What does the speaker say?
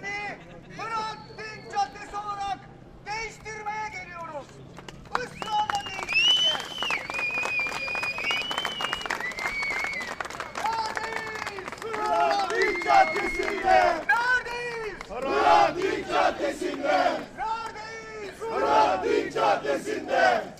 ismini Fırat Dink Caddesi olarak değiştirmeye geliyoruz. Israrla değiştireceğiz. Neredeyiz? Fırat Dink Caddesi'nde. Neredeyiz? Fırat Dink Caddesi'nde. Neredeyiz? Fırat Caddesi'nde.